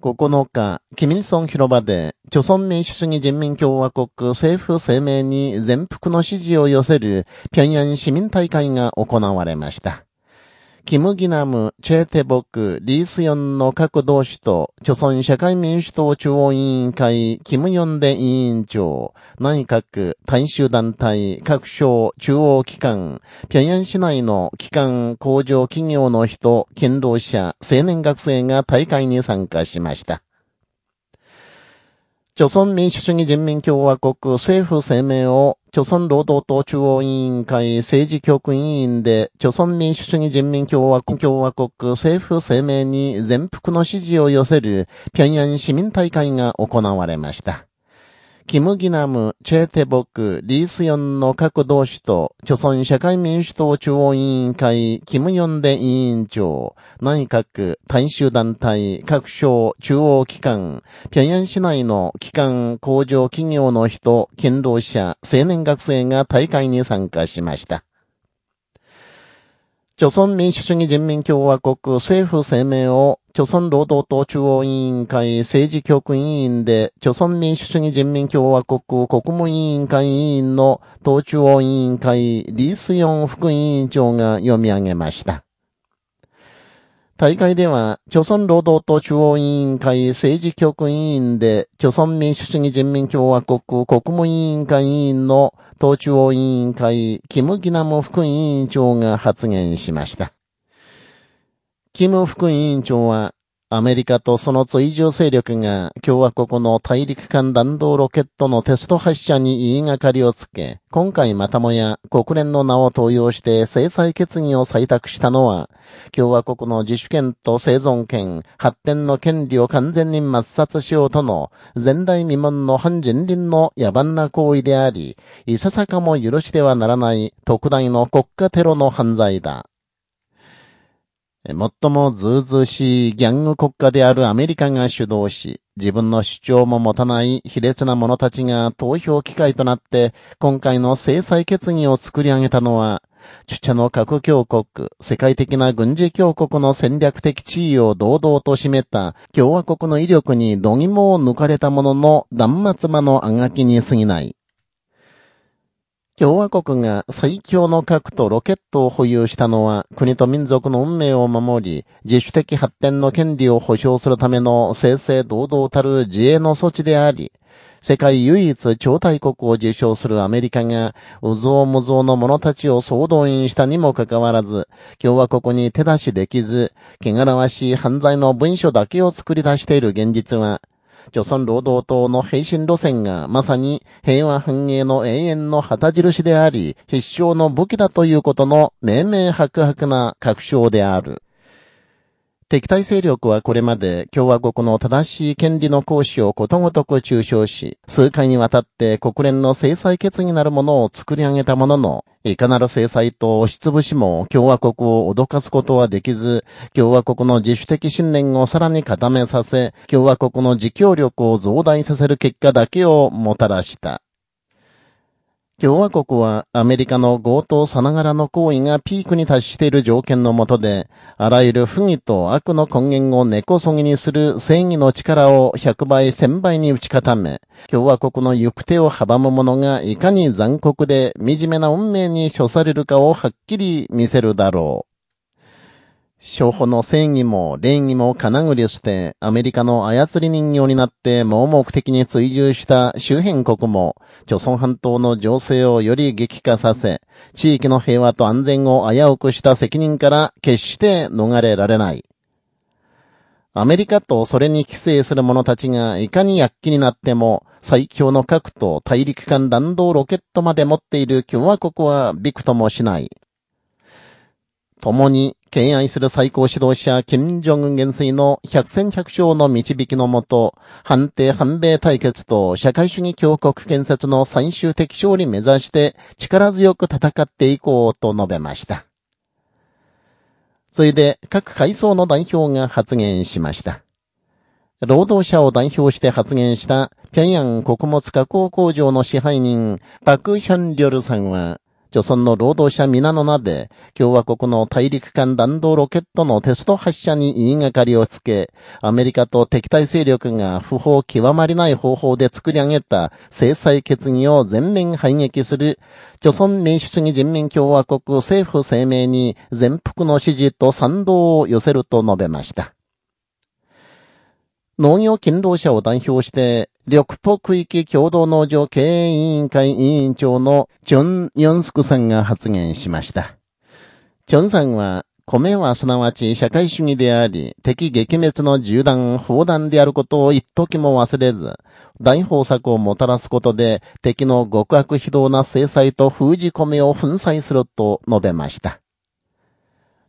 9日、キミルソン広場で、朝鮮民主主義人民共和国政府声明に全幅の支持を寄せる平安市民大会が行われました。キム・ギナム、チェーテボク、リースヨンの各同志と、朝鮮社会民主党中央委員会、キム・ヨンデ委員長、内閣、大衆団体、各省、中央機関、平壌市内の機関、工場企業の人、勤労者、青年学生が大会に参加しました。朝鮮民主主義人民共和国政府声明を、朝鮮労働党中央委員会政治局委員で、朝鮮民主主義人民共和国共和国政府声明に全幅の支持を寄せる平安市民大会が行われました。キム・ギナム、チェーテボク、リースヨンの各同志と、著村社会民主党中央委員会、キム・ヨンデ委員長、内閣、大衆団体、各省、中央機関、平壌市内の機関、工場企業の人、勤労者、青年学生が大会に参加しました。朝鮮民主主義人民共和国政府声明を、朝鮮労働党中央委員会政治局委員で、朝鮮民主主義人民共和国国務委員会委員の党中央委員会リースヨン副委員長が読み上げました。大会では、朝鮮労働党中央委員会政治局委員で、朝鮮民主主義人民共和国国務委員会委員の党中央委員会、キム・ギナム副委員長が発言しました。キム副委員長は、アメリカとその追従勢力が共和国の大陸間弾道ロケットのテスト発射に言いがかりをつけ、今回またもや国連の名を登用して制裁決議を採択したのは、共和国の自主権と生存権、発展の権利を完全に抹殺しようとの前代未聞の反人倫の野蛮な行為であり、いささかも許してはならない特大の国家テロの犯罪だ。最もずうずうしいギャング国家であるアメリカが主導し、自分の主張も持たない卑劣な者たちが投票機会となって、今回の制裁決議を作り上げたのは、著者の核強国、世界的な軍事強国の戦略的地位を堂々と占めた共和国の威力に度肝を抜かれた者の断末魔のあがきに過ぎない。共和国が最強の核とロケットを保有したのは国と民族の運命を守り、自主的発展の権利を保障するための正々堂々たる自衛の措置であり、世界唯一超大国を受賞するアメリカが、うぞうむぞうの者たちを総動員したにもかかわらず、共和国に手出しできず、汚らわしい犯罪の文書だけを作り出している現実は、朝鮮労働党の平身路線がまさに平和繁栄の永遠の旗印であり、必勝の武器だということの明々白々な確証である。敵対勢力はこれまで共和国の正しい権利の行使をことごとく中傷し、数回にわたって国連の制裁決議なるものを作り上げたものの、いかなる制裁と押しつぶしも共和国を脅かすことはできず、共和国の自主的信念をさらに固めさせ、共和国の自強力を増大させる結果だけをもたらした。共和国はアメリカの強盗さながらの行為がピークに達している条件のもとで、あらゆる不義と悪の根源を根こそぎにする正義の力を100倍1000倍に打ち固め、共和国の行く手を阻む者がいかに残酷で惨めな運命に処されるかをはっきり見せるだろう。商法の正義も礼儀も金繰りして、アメリカの操り人形になって盲目的に追従した周辺国も、朝鮮半島の情勢をより激化させ、地域の平和と安全を危うくした責任から決して逃れられない。アメリカとそれに規制する者たちがいかに躍起になっても、最強の核と大陸間弾道ロケットまで持っている共和国はびくともしない。共に敬愛する最高指導者、金正恩元帥の百戦百勝の導きのもと、反帝反米対決と社会主義強国建設の最終的勝利目指して力強く戦っていこうと述べました。ついで各階層の代表が発言しました。労働者を代表して発言した、平壌穀物加工工場の支配人、パク・ヒョンリョルさんは、朝鮮の労働者皆の名で、共和国の大陸間弾道ロケットのテスト発射に言いがかりをつけ、アメリカと敵対勢力が不法極まりない方法で作り上げた制裁決議を全面排撃する、朝鮮民主主義人民共和国政府声明に全幅の支持と賛同を寄せると述べました。農業勤労者を代表して、緑浦区域共同農場経営委員会委員長のチョン・ヨンスクさんが発言しました。チョンさんは、米はすなわち社会主義であり、敵撃滅の銃弾、砲弾であることを一時も忘れず、大豊作をもたらすことで、敵の極悪非道な制裁と封じ込めを粉砕すると述べました。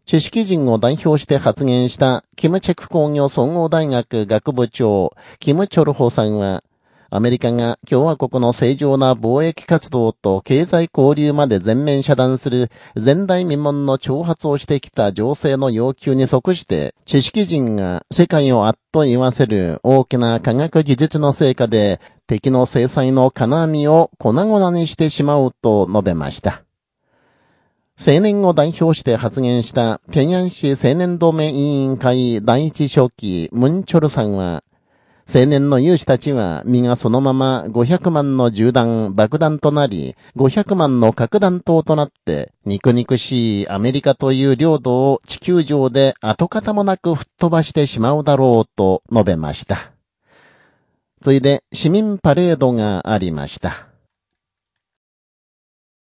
知識人を代表して発言した、キムチェク工業総合大学学部長、キム・チョルホさんは、アメリカが共和国の正常な貿易活動と経済交流まで全面遮断する前代未聞の挑発をしてきた情勢の要求に即して、知識人が世界をあっと言わせる大きな科学技術の成果で敵の制裁の金網を粉々にしてしまうと述べました。青年を代表して発言した平安市青年同盟委員会第一書記ムンチョルさんは、青年の勇士たちは、身がそのまま500万の銃弾、爆弾となり、500万の核弾頭となって、肉肉しいアメリカという領土を地球上で跡形もなく吹っ飛ばしてしまうだろうと述べました。ついで、市民パレードがありました。